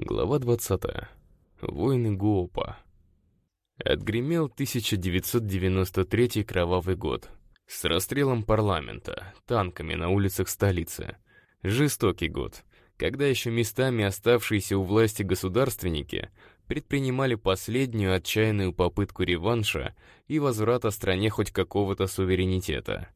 Глава 20. Войны Гуопа. Отгремел 1993 кровавый год. С расстрелом парламента, танками на улицах столицы. Жестокий год, когда еще местами оставшиеся у власти государственники предпринимали последнюю отчаянную попытку реванша и возврата стране хоть какого-то суверенитета.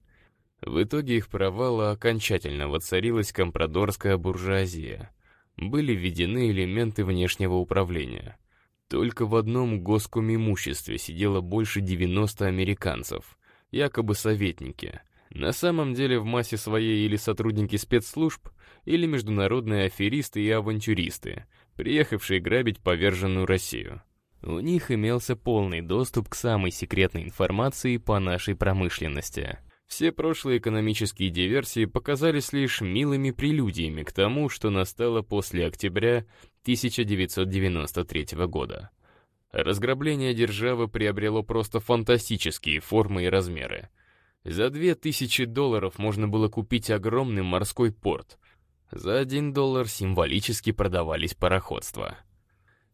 В итоге их провала окончательно воцарилась компрадорская буржуазия — были введены элементы внешнего управления. Только в одном госком имуществе сидело больше 90 американцев, якобы советники. На самом деле в массе своей или сотрудники спецслужб, или международные аферисты и авантюристы, приехавшие грабить поверженную Россию. У них имелся полный доступ к самой секретной информации по нашей промышленности. Все прошлые экономические диверсии показались лишь милыми прелюдиями к тому, что настало после октября 1993 года. Разграбление державы приобрело просто фантастические формы и размеры. За 2000 долларов можно было купить огромный морской порт. За 1 доллар символически продавались пароходства.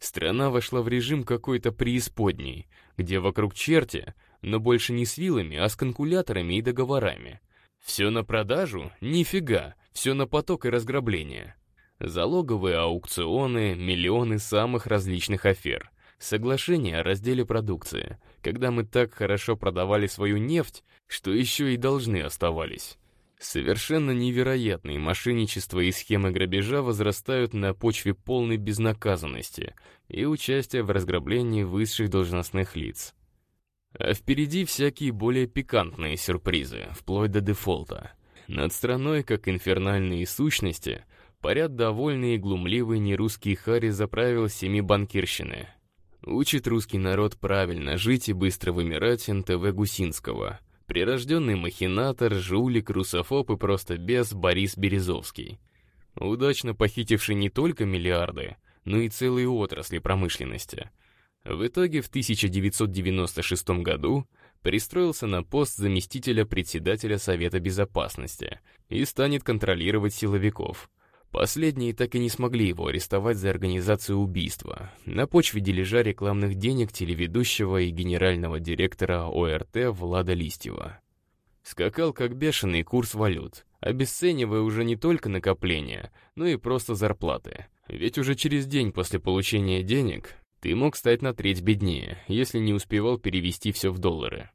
Страна вошла в режим какой-то преисподней, где вокруг черти — но больше не с вилами, а с конкуляторами и договорами. Все на продажу? Нифига, все на поток и разграбление. Залоговые аукционы, миллионы самых различных афер. Соглашение о разделе продукции, когда мы так хорошо продавали свою нефть, что еще и должны оставались. Совершенно невероятные мошенничества и схемы грабежа возрастают на почве полной безнаказанности и участия в разграблении высших должностных лиц. А впереди всякие более пикантные сюрпризы, вплоть до дефолта. Над страной, как инфернальные сущности, парят довольные и глумливые нерусские хари за правил семи банкирщины. Учит русский народ правильно жить и быстро вымирать НТВ Гусинского. Прирожденный махинатор, жулик, русофоб и просто без Борис Березовский. Удачно похитивший не только миллиарды, но и целые отрасли промышленности — в итоге в 1996 году пристроился на пост заместителя председателя Совета Безопасности и станет контролировать силовиков. Последние так и не смогли его арестовать за организацию убийства на почве дележа рекламных денег телеведущего и генерального директора ОРТ Влада Листьева. Скакал как бешеный курс валют, обесценивая уже не только накопления, но и просто зарплаты. Ведь уже через день после получения денег ты мог стать на треть беднее, если не успевал перевести все в доллары.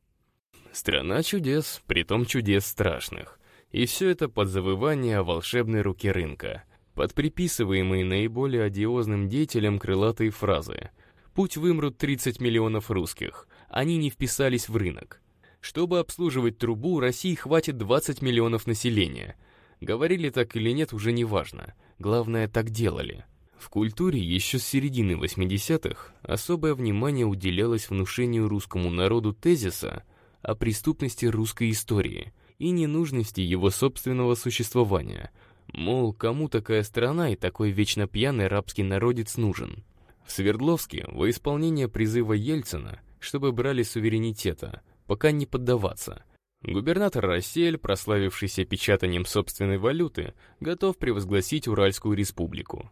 Страна чудес, притом чудес страшных. И все это под завывание волшебной руке рынка, под приписываемые наиболее одиозным деятелям крылатые фразы. «Путь вымрут 30 миллионов русских, они не вписались в рынок». Чтобы обслуживать трубу, России хватит 20 миллионов населения. Говорили так или нет, уже не важно. Главное, так делали. В культуре еще с середины 80-х особое внимание уделялось внушению русскому народу тезиса о преступности русской истории и ненужности его собственного существования. Мол, кому такая страна и такой вечно пьяный рабский народец нужен? В Свердловске во исполнение призыва Ельцина, чтобы брали суверенитета, пока не поддаваться – Губернатор Рассель, прославившийся печатанием собственной валюты, готов превозгласить Уральскую республику.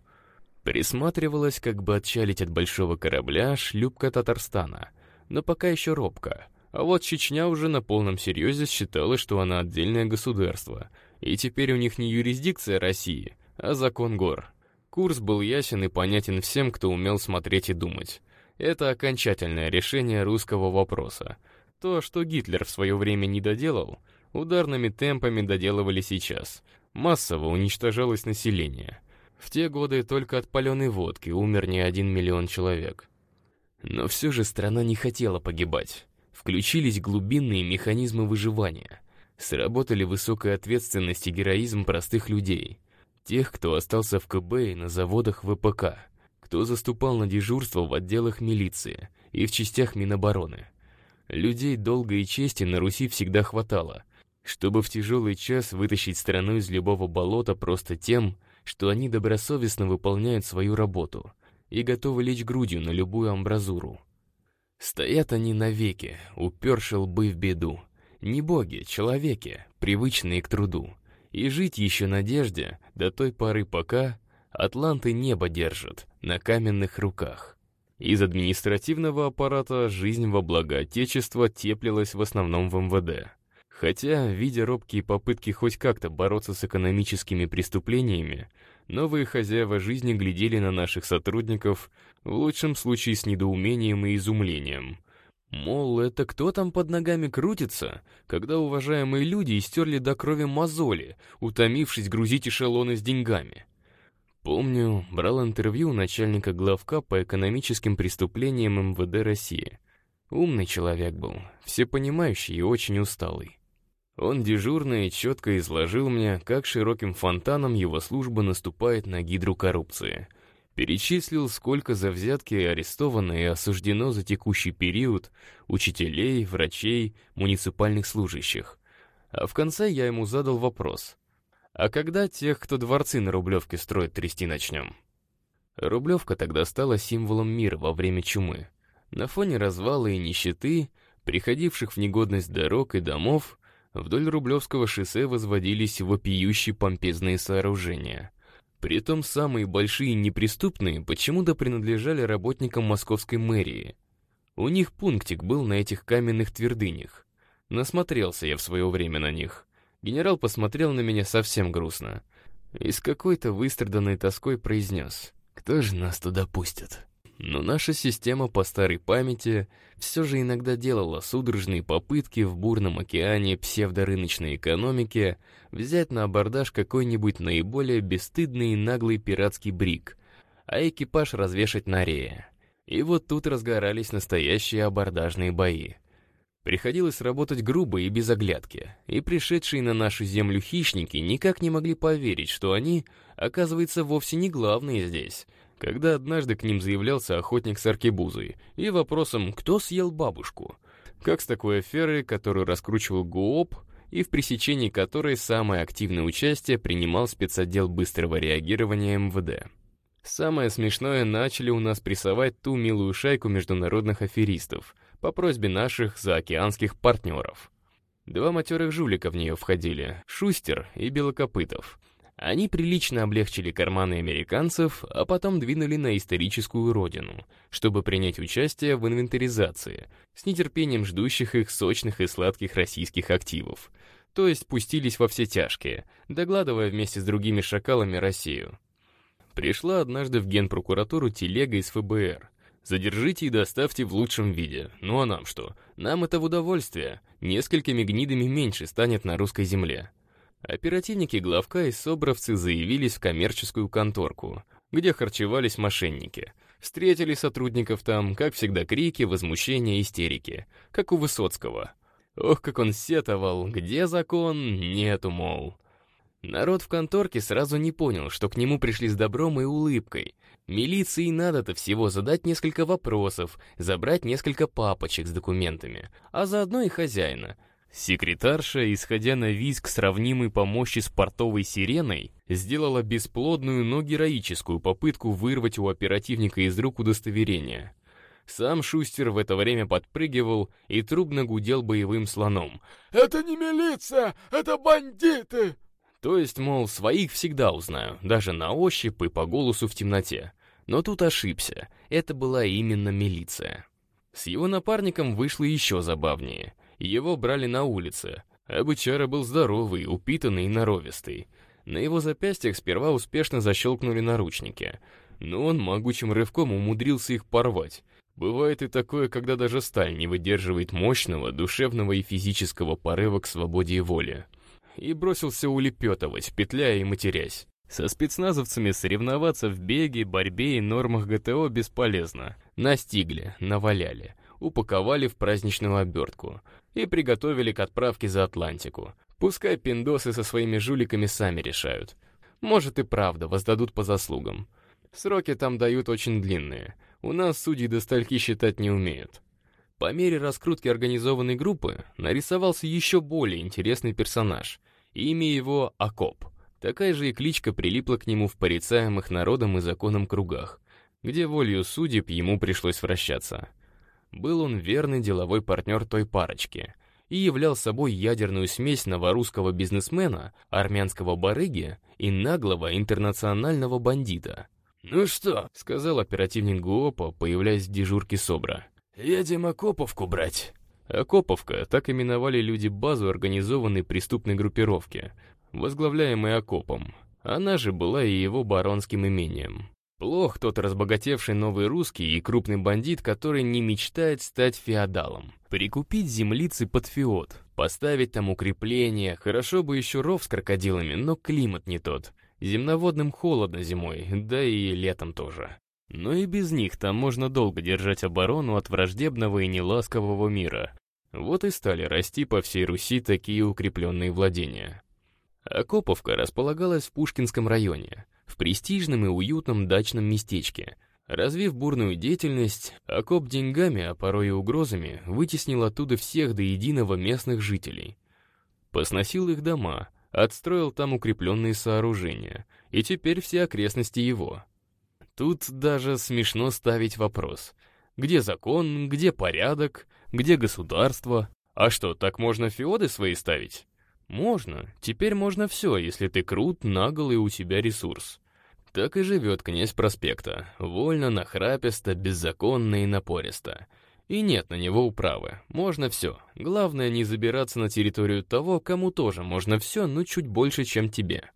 Присматривалась, как бы отчалить от большого корабля шлюпка Татарстана, но пока еще робко. А вот Чечня уже на полном серьезе считала, что она отдельное государство, и теперь у них не юрисдикция России, а закон гор. Курс был ясен и понятен всем, кто умел смотреть и думать. Это окончательное решение русского вопроса. То, что Гитлер в свое время не доделал, ударными темпами доделывали сейчас. Массово уничтожалось население — в те годы только от паленой водки умер не один миллион человек. Но все же страна не хотела погибать. Включились глубинные механизмы выживания. Сработали высокая ответственность и героизм простых людей. Тех, кто остался в КБ и на заводах ВПК. Кто заступал на дежурство в отделах милиции и в частях Минобороны. Людей долга и чести на Руси всегда хватало, чтобы в тяжелый час вытащить страну из любого болота просто тем, что они добросовестно выполняют свою работу и готовы лечь грудью на любую амбразуру. Стоят они навеки, уперши лбы в беду. Не боги, человеки, привычные к труду. И жить еще надежде до той поры пока Атланты небо держат, на каменных руках. Из административного аппарата жизнь во благо Отечества теплилась в основном в МВД. Хотя, видя робкие попытки хоть как-то бороться с экономическими преступлениями, новые хозяева жизни глядели на наших сотрудников, в лучшем случае с недоумением и изумлением. Мол, это кто там под ногами крутится, когда уважаемые люди истерли до крови мозоли, утомившись грузить эшелоны с деньгами? Помню, брал интервью у начальника главка по экономическим преступлениям МВД России. Умный человек был, всепонимающий и очень усталый. Он дежурно и четко изложил мне, как широким фонтаном его служба наступает на гидру коррупции. Перечислил, сколько за взятки арестовано и осуждено за текущий период учителей, врачей, муниципальных служащих. А в конце я ему задал вопрос. А когда тех, кто дворцы на Рублевке строит, трясти начнем? Рублевка тогда стала символом мира во время чумы. На фоне развала и нищеты, приходивших в негодность дорог и домов, Вдоль Рублевского шоссе возводились вопиющие помпезные сооружения. Притом самые большие неприступные почему-то принадлежали работникам московской мэрии. У них пунктик был на этих каменных твердынях. Насмотрелся я в свое время на них. Генерал посмотрел на меня совсем грустно. И с какой-то выстраданной тоской произнес. «Кто же нас туда пустит?» Но наша система по старой памяти все же иногда делала судорожные попытки в бурном океане псевдорыночной экономики взять на абордаж какой-нибудь наиболее бесстыдный и наглый пиратский брик, а экипаж развешать на рее. И вот тут разгорались настоящие абордажные бои. Приходилось работать грубо и без оглядки, и пришедшие на нашу землю хищники никак не могли поверить, что они, оказывается, вовсе не главные здесь — когда однажды к ним заявлялся охотник с аркебузой и вопросом «Кто съел бабушку?», как с такой аферой, которую раскручивал ГУОП, и в пресечении которой самое активное участие принимал спецотдел быстрого реагирования МВД. Самое смешное, начали у нас прессовать ту милую шайку международных аферистов по просьбе наших заокеанских партнеров. Два матерых жулика в нее входили — Шустер и Белокопытов — они прилично облегчили карманы американцев, а потом двинули на историческую родину, чтобы принять участие в инвентаризации, с нетерпением ждущих их сочных и сладких российских активов. То есть пустились во все тяжкие, догладывая вместе с другими шакалами Россию. Пришла однажды в генпрокуратуру телега из ФБР. Задержите и доставьте в лучшем виде. Ну а нам что? Нам это в удовольствие. Несколькими гнидами меньше станет на русской земле. Оперативники главка и собровцы заявились в коммерческую конторку, где харчевались мошенники. Встретили сотрудников там, как всегда, крики, возмущения, истерики, как у Высоцкого. Ох, как он сетовал, где закон, нету, мол. Народ в конторке сразу не понял, что к нему пришли с добром и улыбкой. Милиции надо-то всего задать несколько вопросов, забрать несколько папочек с документами, а заодно и хозяина — Секретарша, исходя на визг, сравнимый по мощи с портовой сиреной, сделала бесплодную, но героическую попытку вырвать у оперативника из рук удостоверение. Сам Шустер в это время подпрыгивал и трубно гудел боевым слоном. «Это не милиция, это бандиты!» То есть, мол, своих всегда узнаю, даже на ощупь и по голосу в темноте. Но тут ошибся, это была именно милиция. С его напарником вышло еще забавнее — его брали на улице, а бычара был здоровый, упитанный и норовистый. На его запястьях сперва успешно защелкнули наручники, но он могучим рывком умудрился их порвать. Бывает и такое, когда даже сталь не выдерживает мощного, душевного и физического порыва к свободе и воле. И бросился улепетывать, петляя и матерясь. Со спецназовцами соревноваться в беге, борьбе и нормах ГТО бесполезно. Настигли, наваляли, упаковали в праздничную обертку и приготовили к отправке за Атлантику. Пускай пиндосы со своими жуликами сами решают. Может и правда, воздадут по заслугам. Сроки там дают очень длинные. У нас судьи до стальки считать не умеют. По мере раскрутки организованной группы нарисовался еще более интересный персонаж. Имя его — Акоп. Такая же и кличка прилипла к нему в порицаемых народом и законом кругах, где волею судеб ему пришлось вращаться. Был он верный деловой партнер той парочки. и являл собой ядерную смесь новорусского бизнесмена, армянского барыги и наглого интернационального бандита. «Ну что?» — сказал оперативник ГУОПа, появляясь в дежурке СОБРа. «Едем Окоповку брать». Окоповка — так именовали люди базу организованной преступной группировки, возглавляемой Окопом. Она же была и его баронским имением. Плох тот разбогатевший новый русский и крупный бандит, который не мечтает стать феодалом. Прикупить землицы под феод, поставить там укрепления, хорошо бы еще ров с крокодилами, но климат не тот. Земноводным холодно зимой, да и летом тоже. Но и без них там можно долго держать оборону от враждебного и неласкового мира. Вот и стали расти по всей Руси такие укрепленные владения. Окоповка располагалась в Пушкинском районе, в престижном и уютном дачном местечке. Развив бурную деятельность, окоп деньгами, а порой и угрозами, вытеснил оттуда всех до единого местных жителей. Посносил их дома, отстроил там укрепленные сооружения, и теперь все окрестности его. Тут даже смешно ставить вопрос. Где закон, где порядок, где государство? А что, так можно феоды свои ставить? Можно. Теперь можно все, если ты крут, нагл и у тебя ресурс. Так и живет князь проспекта. Вольно, нахраписто, беззаконно и напористо. И нет на него управы. Можно все. Главное не забираться на территорию того, кому тоже можно все, но чуть больше, чем тебе.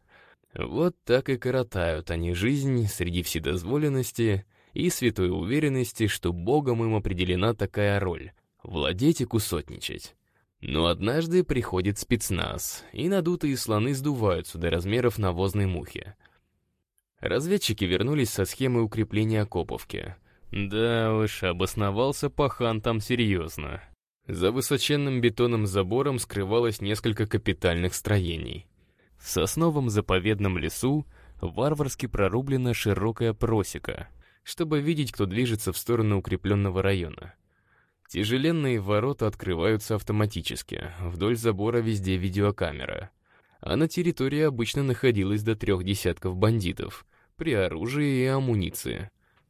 Вот так и коротают они жизнь среди вседозволенности и святой уверенности, что Богом им определена такая роль — владеть и кусотничать. Но однажды приходит спецназ, и надутые слоны сдуваются до размеров навозной мухи. Разведчики вернулись со схемой укрепления Окоповки. Да уж, обосновался пахан там серьезно. За высоченным бетонным забором скрывалось несколько капитальных строений. В сосновом заповедном лесу варварски прорублена широкая просека, чтобы видеть, кто движется в сторону укрепленного района. Тяжеленные ворота открываются автоматически, вдоль забора везде видеокамера. А на территории обычно находилось до трех десятков бандитов, при оружии и амуниции.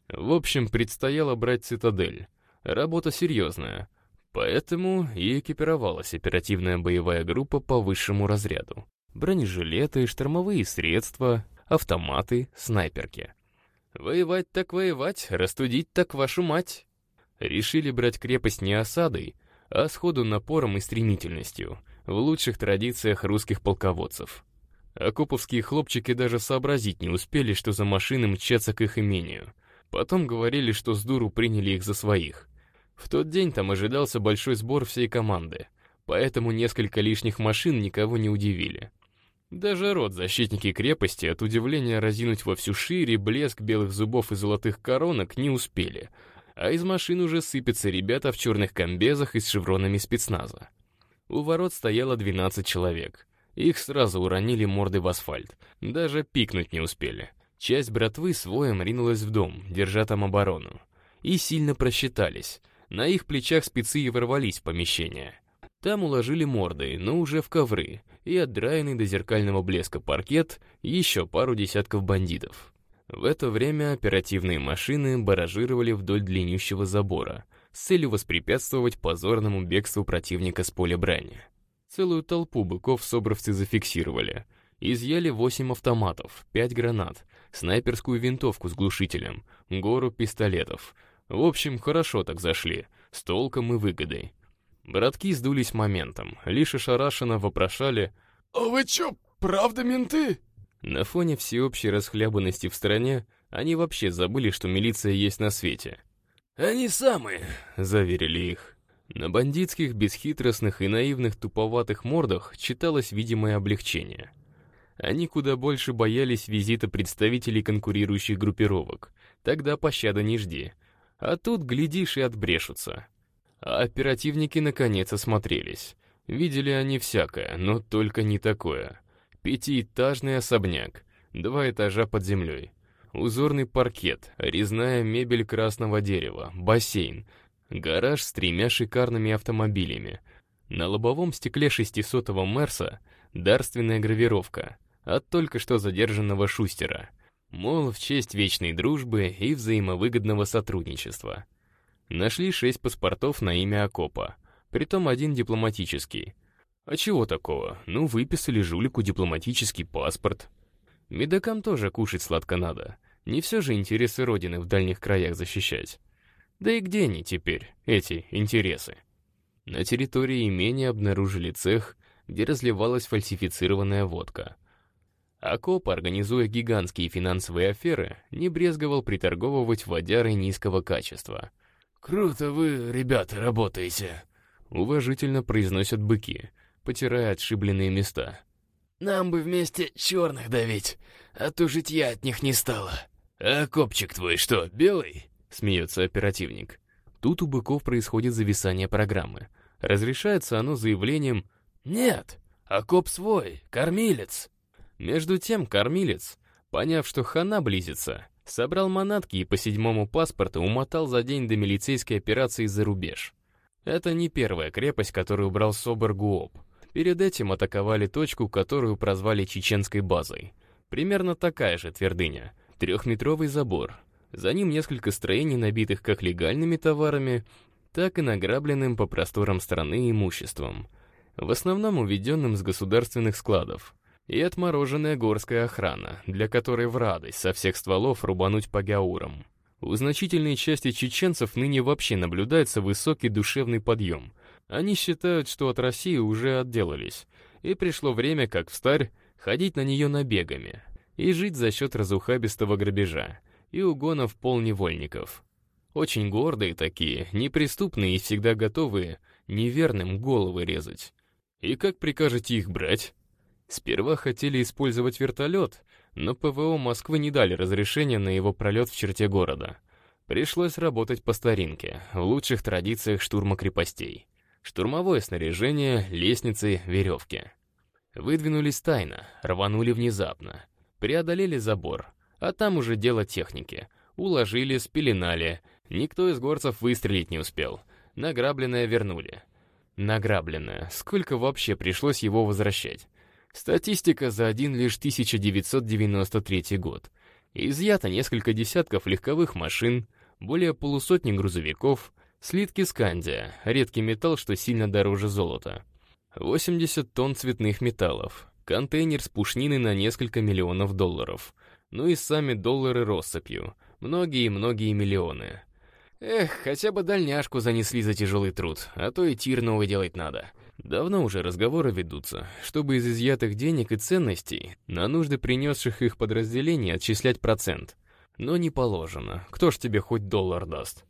В общем, предстояло брать цитадель. Работа серьезная. Поэтому и экипировалась оперативная боевая группа по высшему разряду. Бронежилеты, штормовые средства, автоматы, снайперки. Воевать так воевать, растудить так вашу мать. Решили брать крепость не осадой, а сходу напором и стремительностью, в лучших традициях русских полководцев. Окоповские хлопчики даже сообразить не успели, что за машины мчатся к их имению. Потом говорили, что с дуру приняли их за своих. В тот день там ожидался большой сбор всей команды, поэтому несколько лишних машин никого не удивили. Даже рот защитники крепости от удивления разинуть во всю шире блеск белых зубов и золотых коронок не успели — а из машин уже сыпятся ребята в черных комбезах и с шевронами спецназа. У ворот стояло 12 человек. Их сразу уронили морды в асфальт, даже пикнуть не успели. Часть братвы своим ринулась в дом, держа там оборону. И сильно просчитались. На их плечах спецы и ворвались в помещение. Там уложили морды, но уже в ковры, и отдраенный до зеркального блеска паркет еще пару десятков бандитов. В это время оперативные машины баражировали вдоль длиннющего забора с целью воспрепятствовать позорному бегству противника с поля брани. Целую толпу быков собровцы зафиксировали. Изъяли 8 автоматов, 5 гранат, снайперскую винтовку с глушителем, гору пистолетов. В общем, хорошо так зашли, с толком и выгодой. Братки сдулись моментом, лишь ошарашенно вопрошали «А вы чё, правда менты?» На фоне всеобщей расхлябанности в стране они вообще забыли, что милиция есть на свете. «Они самые», — заверили их. На бандитских, бесхитростных и наивных туповатых мордах читалось видимое облегчение. Они куда больше боялись визита представителей конкурирующих группировок. Тогда пощады не жди. А тут, глядишь, и отбрешутся. А оперативники наконец осмотрелись. Видели они всякое, но только не такое. Пятиэтажный особняк, два этажа под землей. Узорный паркет, резная мебель красного дерева, бассейн, гараж с тремя шикарными автомобилями. На лобовом стекле 600-го Мерса дарственная гравировка от только что задержанного Шустера. Мол, в честь вечной дружбы и взаимовыгодного сотрудничества. Нашли шесть паспортов на имя Акопа. притом один дипломатический. А чего такого? Ну, выписали жулику дипломатический паспорт. Медакам тоже кушать сладко надо. Не все же интересы Родины в дальних краях защищать. Да и где они теперь, эти интересы? На территории имения обнаружили цех, где разливалась фальсифицированная водка. Акоп, организуя гигантские финансовые аферы, не брезговал приторговывать водярой низкого качества. «Круто вы, ребята, работаете!» Уважительно произносят быки, потирая отшибленные места. «Нам бы вместе черных давить, а то житья от них не стало. А копчик твой что, белый?» Смеется оперативник. Тут у быков происходит зависание программы. Разрешается оно заявлением «Нет, окоп свой, кормилец». Между тем кормилец, поняв, что хана близится, собрал манатки и по седьмому паспорту умотал за день до милицейской операции за рубеж. Это не первая крепость, которую убрал Собор Гуоп. Перед этим атаковали точку, которую прозвали чеченской базой. Примерно такая же твердыня. Трехметровый забор. За ним несколько строений, набитых как легальными товарами, так и награбленным по просторам страны имуществом. В основном уведенным с государственных складов и отмороженная горская охрана, для которой в радость со всех стволов рубануть по гаурам. У значительной части чеченцев ныне вообще наблюдается высокий душевный подъем. Они считают, что от России уже отделались, и пришло время, как в старь, ходить на нее набегами и жить за счет разухабистого грабежа и угонов полневольников. Очень гордые такие, неприступные и всегда готовые неверным головы резать. И как прикажете их брать? Сперва хотели использовать вертолет, но ПВО Москвы не дали разрешения на его пролет в черте города. Пришлось работать по старинке, в лучших традициях штурма крепостей. Штурмовое снаряжение, лестницы, веревки. Выдвинулись тайно, рванули внезапно. Преодолели забор, а там уже дело техники. Уложили, спеленали. Никто из горцев выстрелить не успел. Награбленное вернули. Награбленное. Сколько вообще пришлось его возвращать? Статистика за один лишь 1993 год. Изъято несколько десятков легковых машин, более полусотни грузовиков, слитки скандия, редкий металл, что сильно дороже золота. 80 тонн цветных металлов, контейнер с пушниной на несколько миллионов долларов, ну и сами доллары россыпью, многие-многие миллионы. Эх, хотя бы дальняшку занесли за тяжелый труд, а то и тир новый делать надо. Давно уже разговоры ведутся, чтобы из изъятых денег и ценностей на нужды принесших их подразделений отчислять процент. Но не положено, кто ж тебе хоть доллар даст?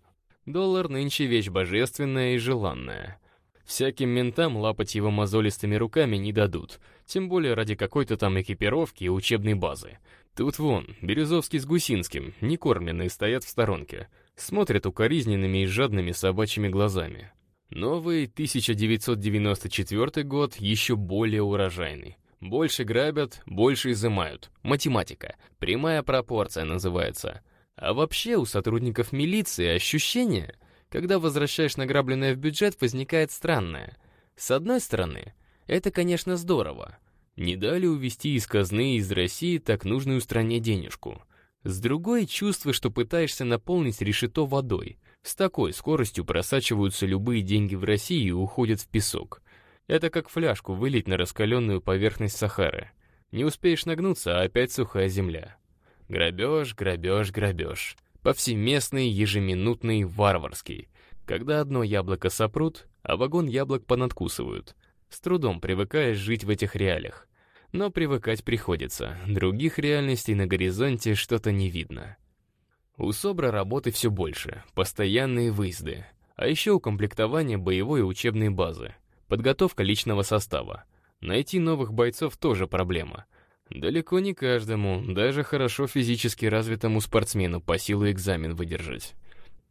Доллар нынче вещь божественная и желанная. Всяким ментам лапать его мозолистыми руками не дадут, тем более ради какой-то там экипировки и учебной базы. Тут вон, Березовский с Гусинским, некормленные стоят в сторонке, смотрят укоризненными и жадными собачьими глазами. Новый 1994 год еще более урожайный. Больше грабят, больше изымают. Математика. Прямая пропорция называется. А вообще у сотрудников милиции ощущение, когда возвращаешь награбленное в бюджет, возникает странное. С одной стороны, это, конечно, здорово. Не дали увести из казны из России так нужную стране денежку. С другой, чувство, что пытаешься наполнить решето водой — с такой скоростью просачиваются любые деньги в России и уходят в песок. Это как фляжку вылить на раскаленную поверхность Сахары. Не успеешь нагнуться, а опять сухая земля. Грабеж, грабеж, грабеж. Повсеместный, ежеминутный, варварский. Когда одно яблоко сопрут, а вагон яблок понадкусывают. С трудом привыкаешь жить в этих реалиях. Но привыкать приходится. Других реальностей на горизонте что-то не видно. У СОБРа работы все больше, постоянные выезды, а еще укомплектование боевой и учебной базы, подготовка личного состава. Найти новых бойцов тоже проблема. Далеко не каждому, даже хорошо физически развитому спортсмену по силу экзамен выдержать.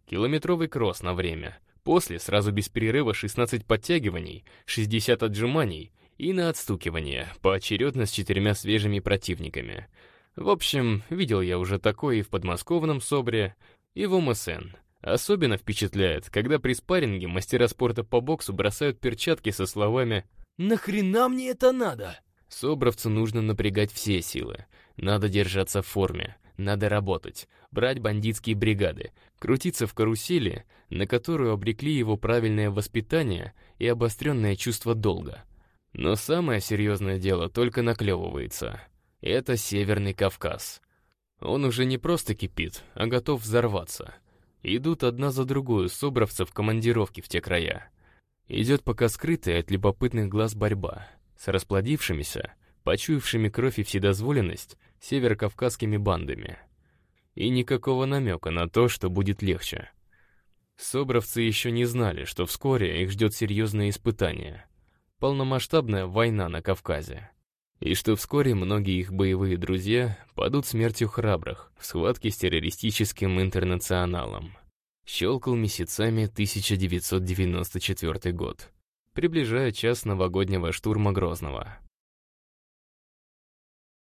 Километровый кросс на время. После сразу без перерыва 16 подтягиваний, 60 отжиманий и на отстукивание, поочередно с четырьмя свежими противниками — в общем, видел я уже такое и в подмосковном СОБРе, и в ОМСН. Особенно впечатляет, когда при спарринге мастера спорта по боксу бросают перчатки со словами «Нахрена мне это надо?» Собровцу нужно напрягать все силы. Надо держаться в форме. Надо работать, брать бандитские бригады, крутиться в карусели, на которую обрекли его правильное воспитание и обостренное чувство долга. Но самое серьезное дело только наклевывается. Это Северный Кавказ. Он уже не просто кипит, а готов взорваться. Идут одна за другую собравцы в командировке в те края. Идет пока скрытая от любопытных глаз борьба с расплодившимися, почуявшими кровь и вседозволенность северокавказскими бандами. И никакого намека на то, что будет легче. Собравцы еще не знали, что вскоре их ждет серьезное испытание. Полномасштабная война на Кавказе. И что вскоре многие их боевые друзья падут смертью храбрых в схватке с террористическим интернационалом. Щелкал месяцами 1994 год, приближая час новогоднего штурма Грозного.